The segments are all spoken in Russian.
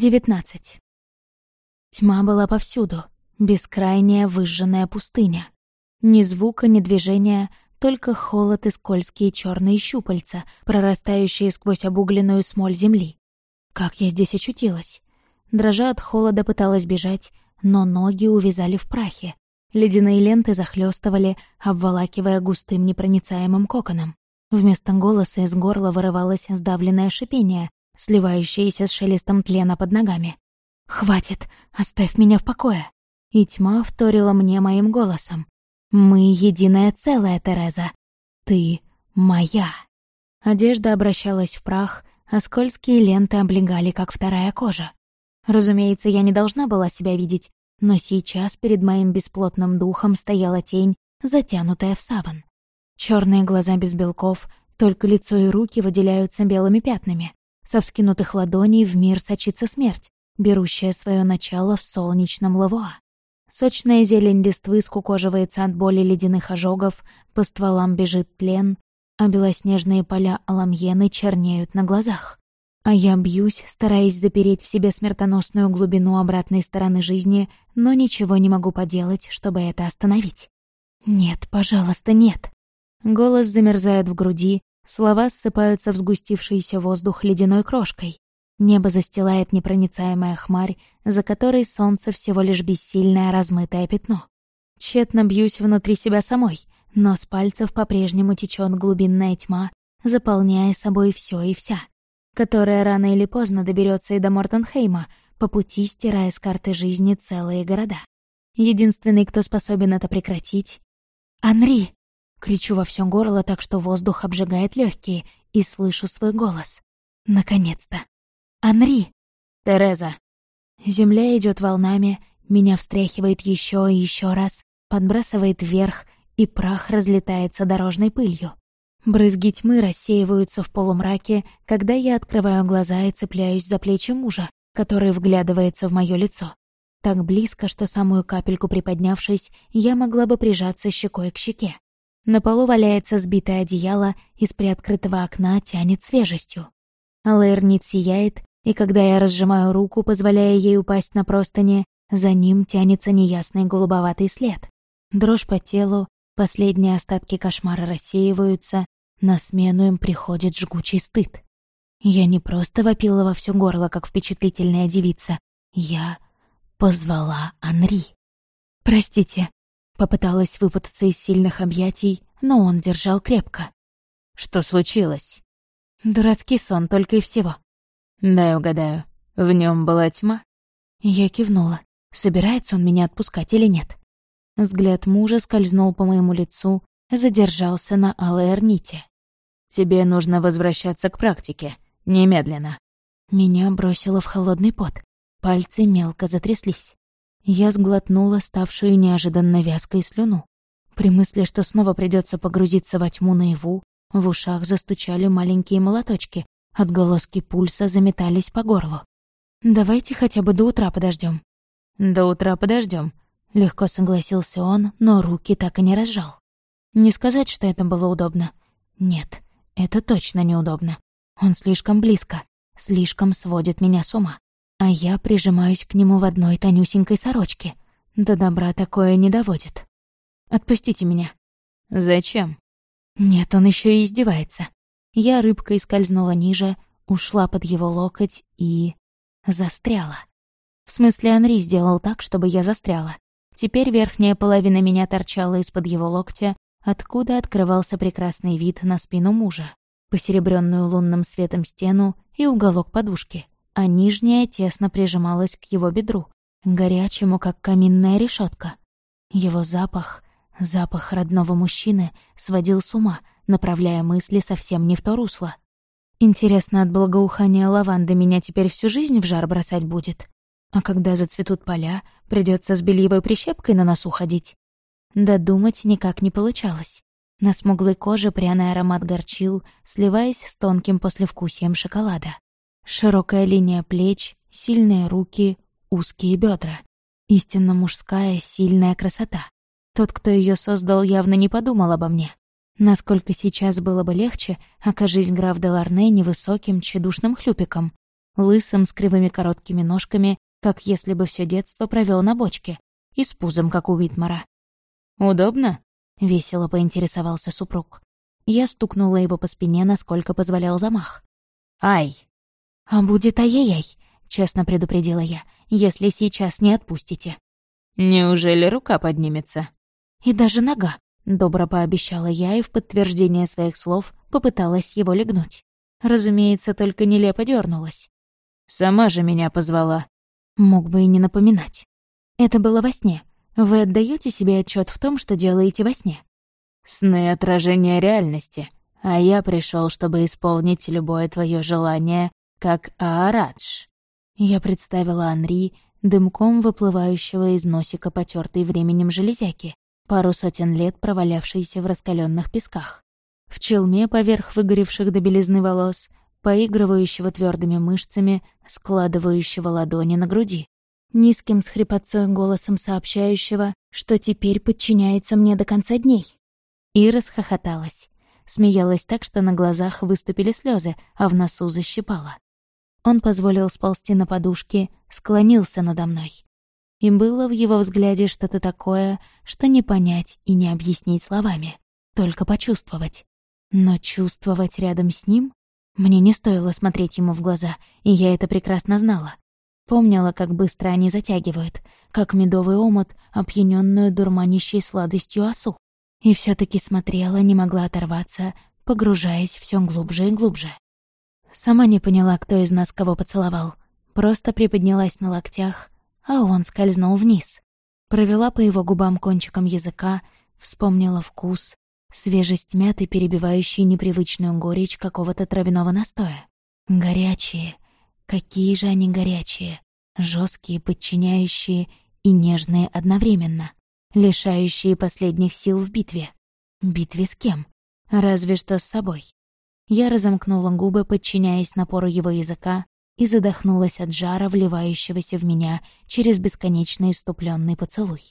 19. Тьма была повсюду, бескрайняя выжженная пустыня. Ни звука, ни движения, только холод и скользкие черные щупальца, прорастающие сквозь обугленную смоль земли. Как я здесь очутилась? Дрожа от холода пыталась бежать, но ноги увязали в прахе. Ледяные ленты захлестывали, обволакивая густым непроницаемым коконом. Вместо голоса из горла вырывалось сдавленное шипение, сливающиеся с шелестом тлена под ногами. «Хватит! Оставь меня в покое!» И тьма вторила мне моим голосом. «Мы единое целое, Тереза. Ты моя!» Одежда обращалась в прах, а скользкие ленты облегали, как вторая кожа. Разумеется, я не должна была себя видеть, но сейчас перед моим бесплотным духом стояла тень, затянутая в саван. Черные глаза без белков, только лицо и руки выделяются белыми пятнами. Со вскинутых ладоней в мир сочится смерть, берущая свое начало в солнечном лавуа. Сочная зелень листвы скукоживается от боли ледяных ожогов, по стволам бежит тлен, а белоснежные поля аламьены чернеют на глазах. А я бьюсь, стараясь запереть в себе смертоносную глубину обратной стороны жизни, но ничего не могу поделать, чтобы это остановить. «Нет, пожалуйста, нет!» Голос замерзает в груди, Слова ссыпаются в сгустившийся воздух ледяной крошкой. Небо застилает непроницаемая хмарь, за которой солнце всего лишь бессильное размытое пятно. Тщетно бьюсь внутри себя самой, но с пальцев по-прежнему течет глубинная тьма, заполняя собой все и вся, которая рано или поздно доберется и до Мортенхейма, по пути стирая с карты жизни целые города. Единственный, кто способен это прекратить — Анри. Кричу во все горло так, что воздух обжигает легкие, и слышу свой голос. Наконец-то. «Анри!» «Тереза!» Земля идет волнами, меня встряхивает еще и еще раз, подбрасывает вверх, и прах разлетается дорожной пылью. Брызги тьмы рассеиваются в полумраке, когда я открываю глаза и цепляюсь за плечи мужа, который вглядывается в мое лицо. Так близко, что самую капельку приподнявшись, я могла бы прижаться щекой к щеке. На полу валяется сбитое одеяло, из приоткрытого окна тянет свежестью. Лэрнит сияет, и когда я разжимаю руку, позволяя ей упасть на простыни, за ним тянется неясный голубоватый след. Дрожь по телу, последние остатки кошмара рассеиваются, на смену им приходит жгучий стыд. Я не просто вопила во все горло, как впечатлительная девица. Я позвала Анри. «Простите», Попыталась выпутаться из сильных объятий, но он держал крепко. «Что случилось?» «Дурацкий сон, только и всего». «Дай угадаю, в нем была тьма?» Я кивнула. Собирается он меня отпускать или нет? Взгляд мужа скользнул по моему лицу, задержался на алой орните. «Тебе нужно возвращаться к практике. Немедленно». Меня бросило в холодный пот. Пальцы мелко затряслись. Я сглотнула ставшую неожиданно вязкой слюну. При мысли, что снова придется погрузиться во тьму наяву, в ушах застучали маленькие молоточки, отголоски пульса заметались по горлу. «Давайте хотя бы до утра подождем. «До утра подождем, легко согласился он, но руки так и не разжал. Не сказать, что это было удобно. Нет, это точно неудобно. Он слишком близко, слишком сводит меня с ума а я прижимаюсь к нему в одной тонюсенькой сорочке. До добра такое не доводит. Отпустите меня. Зачем? Нет, он еще и издевается. Я рыбкой скользнула ниже, ушла под его локоть и... застряла. В смысле, Анри сделал так, чтобы я застряла. Теперь верхняя половина меня торчала из-под его локтя, откуда открывался прекрасный вид на спину мужа, посеребренную лунным светом стену и уголок подушки а нижняя тесно прижималась к его бедру, горячему, как каминная решетка. Его запах, запах родного мужчины, сводил с ума, направляя мысли совсем не в то русло. Интересно, от благоухания лаванды меня теперь всю жизнь в жар бросать будет? А когда зацветут поля, придется с бельевой прищепкой на носу ходить? Додумать никак не получалось. На смуглой коже пряный аромат горчил, сливаясь с тонким послевкусием шоколада. Широкая линия плеч, сильные руки, узкие бедра. Истинно мужская, сильная красота. Тот, кто ее создал, явно не подумал обо мне. Насколько сейчас было бы легче, окажись граф де Ларне невысоким, тщедушным хлюпиком. лысым с кривыми короткими ножками, как если бы все детство провел на бочке, и с пузом, как у Витмара. «Удобно?» — весело поинтересовался супруг. Я стукнула его по спине, насколько позволял замах. «Ай!» «А будет ай-яй-яй», — честно предупредила я, «если сейчас не отпустите». «Неужели рука поднимется?» «И даже нога», — добро пообещала я и в подтверждение своих слов попыталась его легнуть. Разумеется, только нелепо дернулась. «Сама же меня позвала». Мог бы и не напоминать. Это было во сне. Вы отдаете себе отчет в том, что делаете во сне? Сны — отражение реальности, а я пришел, чтобы исполнить любое твое желание, как Аарадж. Я представила Анри, дымком выплывающего из носика потертой временем железяки, пару сотен лет провалявшейся в раскаленных песках. В челме поверх выгоревших до белизны волос, поигрывающего твердыми мышцами, складывающего ладони на груди. Низким с хрипотцой голосом сообщающего, что теперь подчиняется мне до конца дней. И расхохоталась. Смеялась так, что на глазах выступили слезы, а в носу защипала. Он позволил сползти на подушке, склонился надо мной. И было в его взгляде что-то такое, что не понять и не объяснить словами, только почувствовать. Но чувствовать рядом с ним? Мне не стоило смотреть ему в глаза, и я это прекрасно знала. Помнила, как быстро они затягивают, как медовый омут, опьянённую дурманящей сладостью осу. И все таки смотрела, не могла оторваться, погружаясь все глубже и глубже. Сама не поняла, кто из нас кого поцеловал. Просто приподнялась на локтях, а он скользнул вниз. Провела по его губам кончиком языка, вспомнила вкус, свежесть мяты, перебивающей непривычную горечь какого-то травяного настоя. Горячие, Какие же они горячие, жесткие, подчиняющие и нежные одновременно, лишающие последних сил в битве. Битве с кем? Разве что с собой. Я разомкнула губы, подчиняясь напору его языка, и задохнулась от жара, вливающегося в меня через бесконечный иступленный поцелуй.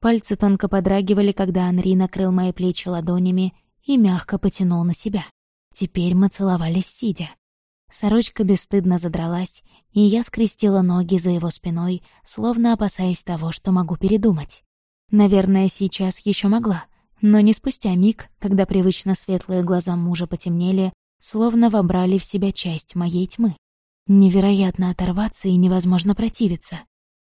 Пальцы тонко подрагивали, когда Анри накрыл мои плечи ладонями и мягко потянул на себя. Теперь мы целовались сидя. Сорочка бесстыдно задралась, и я скрестила ноги за его спиной, словно опасаясь того, что могу передумать. Наверное, сейчас еще могла, но не спустя миг, когда привычно светлые глаза мужа потемнели, словно вобрали в себя часть моей тьмы. Невероятно оторваться и невозможно противиться.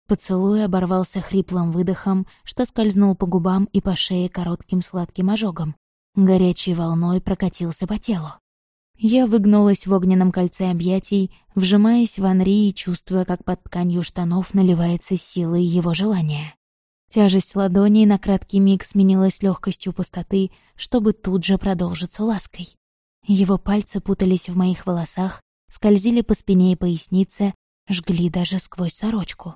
Поцелуй оборвался хриплым выдохом, что скользнул по губам и по шее коротким сладким ожогом. Горячей волной прокатился по телу. Я выгнулась в огненном кольце объятий, вжимаясь в Анри и чувствуя, как под тканью штанов наливается силой его желания. Тяжесть ладоней на краткий миг сменилась легкостью пустоты, чтобы тут же продолжиться лаской. Его пальцы путались в моих волосах, скользили по спине и пояснице, жгли даже сквозь сорочку.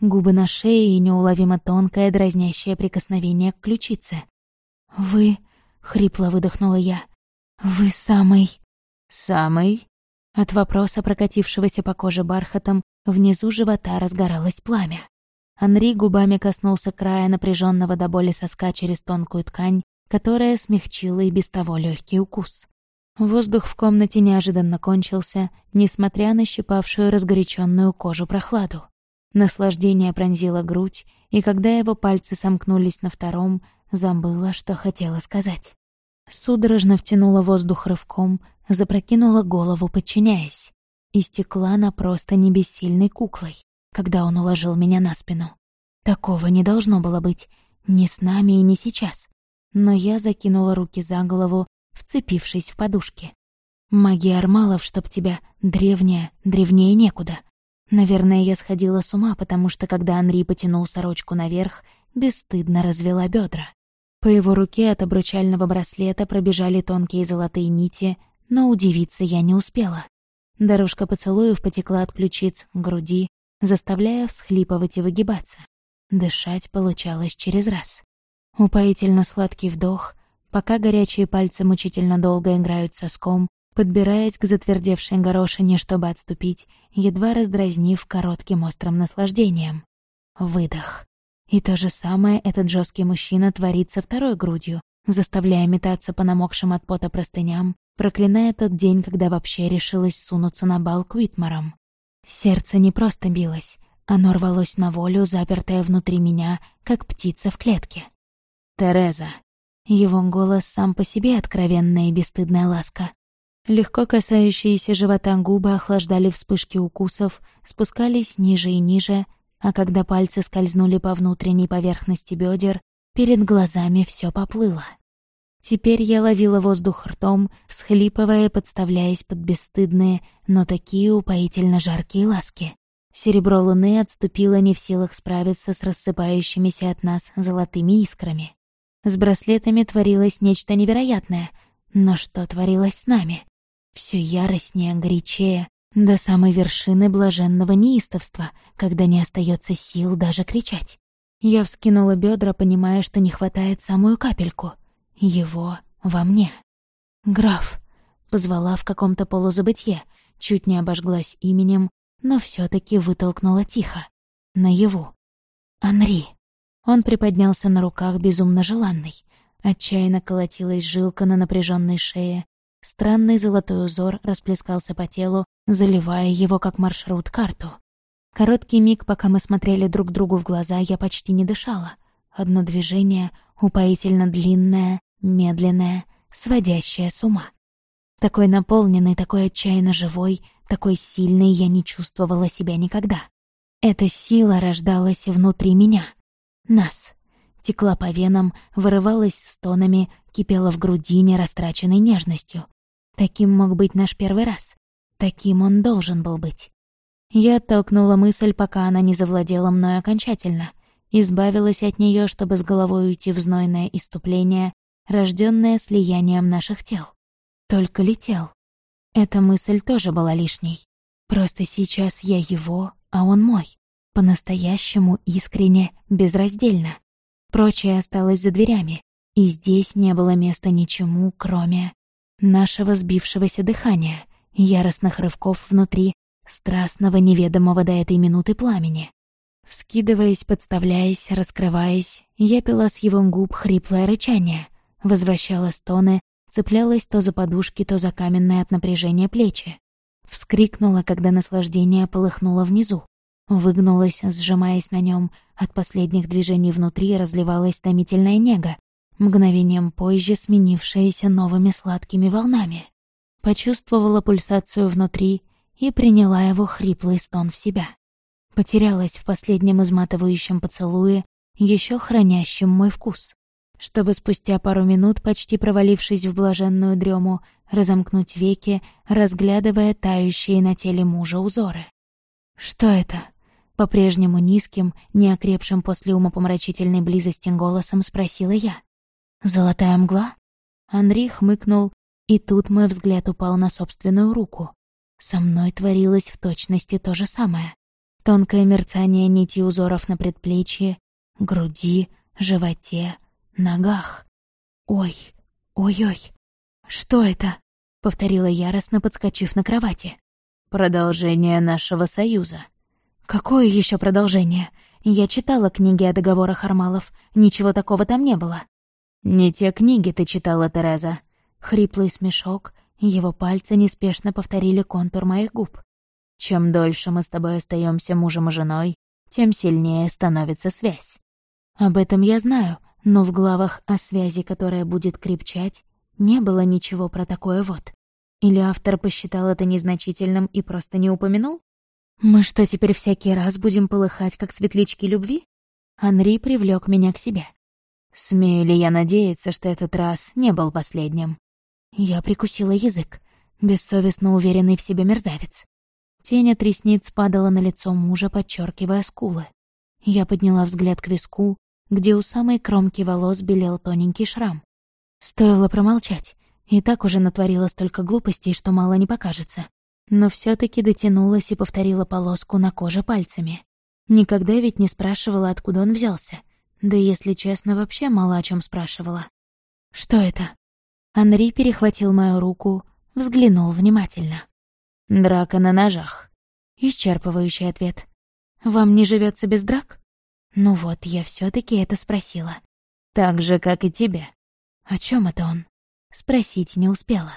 Губы на шее и неуловимо тонкое дразнящее прикосновение к ключице. «Вы...» — хрипло выдохнула я. «Вы самый...» «Самый?» От вопроса, прокатившегося по коже бархатом, внизу живота разгоралось пламя. Анри губами коснулся края напряженного до боли соска через тонкую ткань, которая смягчила и без того легкий укус. Воздух в комнате неожиданно кончился, несмотря на щипавшую разгоряченную кожу прохладу. Наслаждение пронзило грудь, и когда его пальцы сомкнулись на втором, забыла, что хотела сказать. Судорожно втянула воздух рывком, запрокинула голову, подчиняясь. И стекла на просто небессильной куклой, когда он уложил меня на спину. Такого не должно было быть. Ни с нами и не сейчас. Но я закинула руки за голову, вцепившись в подушки. Магия Армалов, чтоб тебя, древняя, древнее некуда. Наверное, я сходила с ума, потому что, когда Анри потянул сорочку наверх, бесстыдно развела бедра. По его руке от обручального браслета пробежали тонкие золотые нити, но удивиться я не успела. Дорожка поцелуев потекла от ключиц к груди, заставляя всхлипывать и выгибаться. Дышать получалось через раз. Упоительно сладкий вдох, пока горячие пальцы мучительно долго играют соском, подбираясь к затвердевшей горошине, чтобы отступить, едва раздразнив коротким острым наслаждением. Выдох. И то же самое этот жесткий мужчина творит со второй грудью, заставляя метаться по намокшим от пота простыням, проклиная тот день, когда вообще решилась сунуться на бал к Уитмарам. Сердце не просто билось, оно рвалось на волю, запертое внутри меня, как птица в клетке. «Тереза». Его голос сам по себе откровенная и бесстыдная ласка. Легко касающиеся живота губы охлаждали вспышки укусов, спускались ниже и ниже, а когда пальцы скользнули по внутренней поверхности бедер, перед глазами все поплыло. Теперь я ловила воздух ртом, всхлипывая, подставляясь под бесстыдные, но такие упоительно жаркие ласки. Серебро луны отступило не в силах справиться с рассыпающимися от нас золотыми искрами. С браслетами творилось нечто невероятное, но что творилось с нами? Все яростнее, горячее, до самой вершины блаженного неистовства, когда не остается сил даже кричать. Я вскинула бедра, понимая, что не хватает самую капельку. Его во мне. «Граф», — позвала в каком-то полузабытье, чуть не обожглась именем, но все таки вытолкнула тихо. Наяву. «Анри». Он приподнялся на руках, безумно желанный. Отчаянно колотилась жилка на напряженной шее. Странный золотой узор расплескался по телу, заливая его как маршрут-карту. Короткий миг, пока мы смотрели друг другу в глаза, я почти не дышала. Одно движение, упоительно длинное, медленное, сводящее с ума. Такой наполненный, такой отчаянно живой, такой сильный я не чувствовала себя никогда. Эта сила рождалась внутри меня. Нас. Текла по венам, вырывалась стонами, кипела в грудине растраченной нежностью. Таким мог быть наш первый раз. Таким он должен был быть. Я оттолкнула мысль, пока она не завладела мной окончательно. Избавилась от нее, чтобы с головой уйти в знойное иступление, рожденное слиянием наших тел. Только летел. Эта мысль тоже была лишней. Просто сейчас я его, а он мой. По-настоящему, искренне, безраздельно. Прочее осталось за дверями, и здесь не было места ничему, кроме нашего сбившегося дыхания, яростных рывков внутри, страстного неведомого до этой минуты пламени. Вскидываясь, подставляясь, раскрываясь, я пила с его губ хриплое рычание, возвращала стоны, цеплялась то за подушки, то за каменные от напряжения плечи. Вскрикнула, когда наслаждение полыхнуло внизу. Выгнулась, сжимаясь на нем, от последних движений внутри разливалась томительная нега, мгновением позже сменившаяся новыми сладкими волнами. Почувствовала пульсацию внутри и приняла его хриплый стон в себя. Потерялась в последнем изматывающем поцелуе, еще хранящем мой вкус чтобы спустя пару минут, почти провалившись в блаженную дрему, разомкнуть веки, разглядывая тающие на теле мужа узоры. «Что это?» По-прежнему низким, неокрепшим после умопомрачительной близости голосом спросила я. «Золотая мгла?» Андрей хмыкнул, и тут мой взгляд упал на собственную руку. Со мной творилось в точности то же самое. Тонкое мерцание нити узоров на предплечье, груди, животе, ногах. «Ой, ой-ой, что это?» — повторила яростно, подскочив на кровати. «Продолжение нашего союза». «Какое еще продолжение? Я читала книги о договорах Армалов, ничего такого там не было». «Не те книги ты читала, Тереза». Хриплый смешок, его пальцы неспешно повторили контур моих губ. «Чем дольше мы с тобой остаемся мужем и женой, тем сильнее становится связь». «Об этом я знаю, но в главах о связи, которая будет крепчать, не было ничего про такое вот. Или автор посчитал это незначительным и просто не упомянул? Мы что, теперь всякий раз будем полыхать, как светлячки любви? Анри привлек меня к себе. Смею ли я надеяться, что этот раз не был последним? Я прикусила язык, бессовестно уверенный в себе мерзавец. Тень от ресниц падала на лицо мужа, подчеркивая скулы. Я подняла взгляд к виску, где у самой кромки волос белел тоненький шрам. Стоило промолчать, и так уже натворила столько глупостей, что мало не покажется. Но все таки дотянулась и повторила полоску на коже пальцами. Никогда ведь не спрашивала, откуда он взялся. Да если честно, вообще мало о чем спрашивала. «Что это?» Анри перехватил мою руку, взглянул внимательно. «Драка на ножах». Исчерпывающий ответ. «Вам не живется без драк?» Ну вот, я все таки это спросила. Так же, как и тебе. О чем это он? Спросить не успела.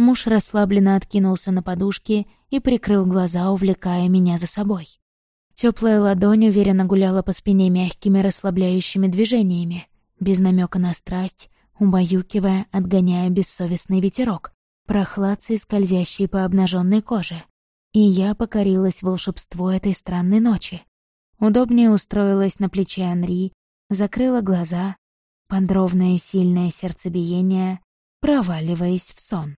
Муж расслабленно откинулся на подушки и прикрыл глаза, увлекая меня за собой. Теплая ладонь уверенно гуляла по спине мягкими расслабляющими движениями, без намека на страсть, убаюкивая, отгоняя бессовестный ветерок, прохладцей, скользящий по обнаженной коже. И я покорилась волшебству этой странной ночи. Удобнее устроилась на плече Анри, закрыла глаза, под ровное сильное сердцебиение, проваливаясь в сон.